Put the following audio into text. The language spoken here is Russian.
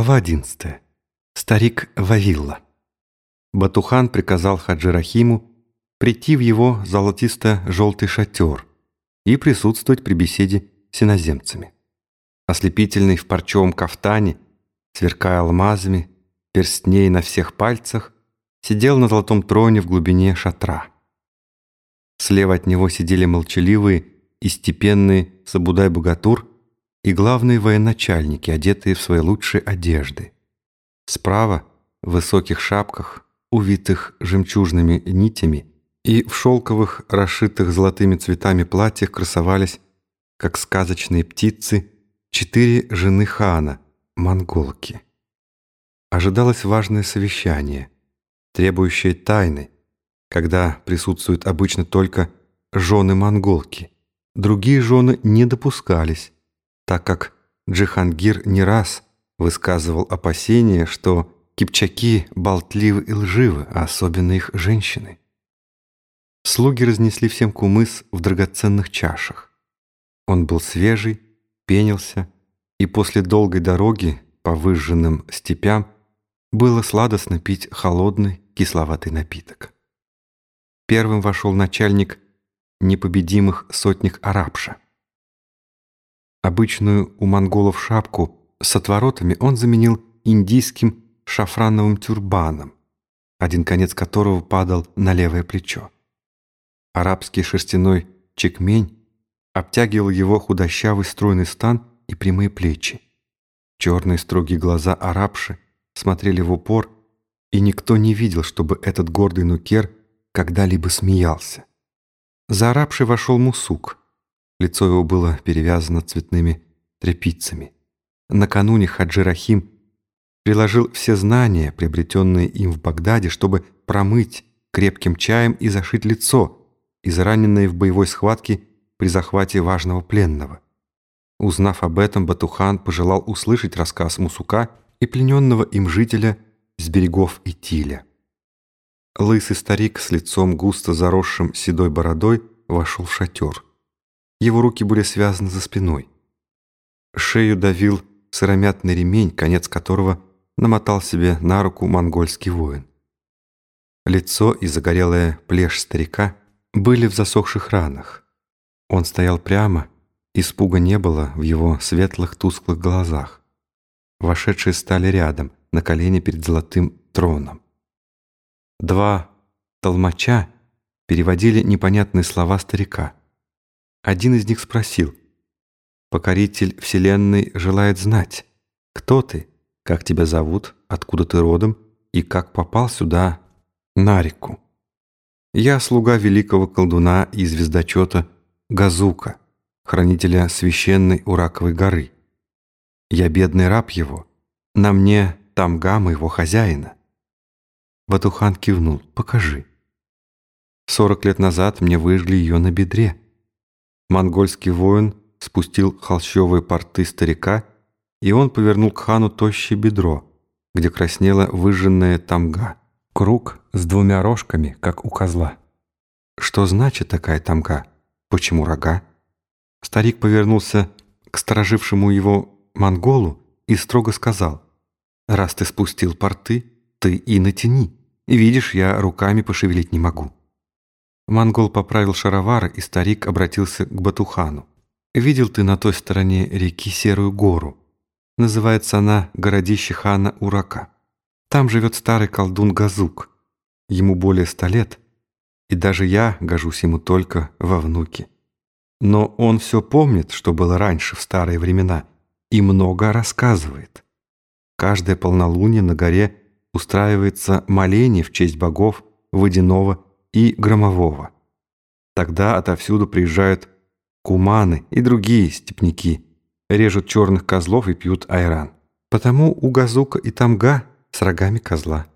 Глава 11. Старик Вавилла. Батухан приказал Хаджи Рахиму прийти в его золотисто-желтый шатер и присутствовать при беседе с иноземцами. Ослепительный в парчевом кафтане, сверкая алмазами, перстней на всех пальцах, сидел на золотом троне в глубине шатра. Слева от него сидели молчаливые и степенные Сабудай-Богатур и главные военачальники, одетые в свои лучшие одежды. Справа, в высоких шапках, увитых жемчужными нитями, и в шелковых, расшитых золотыми цветами платьях красовались, как сказочные птицы, четыре жены хана, монголки. Ожидалось важное совещание, требующее тайны, когда присутствуют обычно только жены монголки. Другие жены не допускались, так как Джихангир не раз высказывал опасения, что кипчаки болтливы и лживы, а особенно их женщины. Слуги разнесли всем кумыс в драгоценных чашах. Он был свежий, пенился, и после долгой дороги по выжженным степям было сладостно пить холодный кисловатый напиток. Первым вошел начальник непобедимых сотник Арабша. Обычную у монголов шапку с отворотами он заменил индийским шафрановым тюрбаном, один конец которого падал на левое плечо. Арабский шерстяной чекмень обтягивал его худощавый стройный стан и прямые плечи. Черные строгие глаза арабши смотрели в упор, и никто не видел, чтобы этот гордый нукер когда-либо смеялся. За арабшей вошел мусук, Лицо его было перевязано цветными тряпицами. Накануне Хаджи Рахим приложил все знания, приобретенные им в Багдаде, чтобы промыть крепким чаем и зашить лицо, израненное в боевой схватке при захвате важного пленного. Узнав об этом, Батухан пожелал услышать рассказ Мусука и плененного им жителя с берегов Итиля. Лысый старик с лицом густо заросшим седой бородой вошел в шатер. Его руки были связаны за спиной. Шею давил сыромятный ремень, конец которого намотал себе на руку монгольский воин. Лицо и загорелая плешь старика были в засохших ранах. Он стоял прямо, испуга не было в его светлых тусклых глазах. Вошедшие стали рядом, на колени перед золотым троном. Два толмача переводили непонятные слова старика. Один из них спросил, «Покоритель Вселенной желает знать, кто ты, как тебя зовут, откуда ты родом и как попал сюда, на реку?» «Я слуга великого колдуна и звездочета Газука, хранителя священной Ураковой горы. Я бедный раб его, на мне тамга моего хозяина». Батухан кивнул, «Покажи». Сорок лет назад мне выжгли ее на бедре. Монгольский воин спустил холщовые порты старика, и он повернул к хану тощее бедро, где краснела выжженная тамга. Круг с двумя рожками, как у козла. Что значит такая тамга? Почему рога? Старик повернулся к сторожившему его монголу и строго сказал, «Раз ты спустил порты, ты и натяни. Видишь, я руками пошевелить не могу». Монгол поправил шаровары, и старик обратился к Батухану. «Видел ты на той стороне реки Серую гору? Называется она городище хана Урака. Там живет старый колдун Газук. Ему более ста лет, и даже я гожусь ему только во внуки. Но он все помнит, что было раньше, в старые времена, и много рассказывает. Каждое полнолуние на горе устраивается моление в честь богов водяного и Громового. Тогда отовсюду приезжают куманы и другие степняки, режут черных козлов и пьют айран. Потому у Газука и Тамга с рогами козла.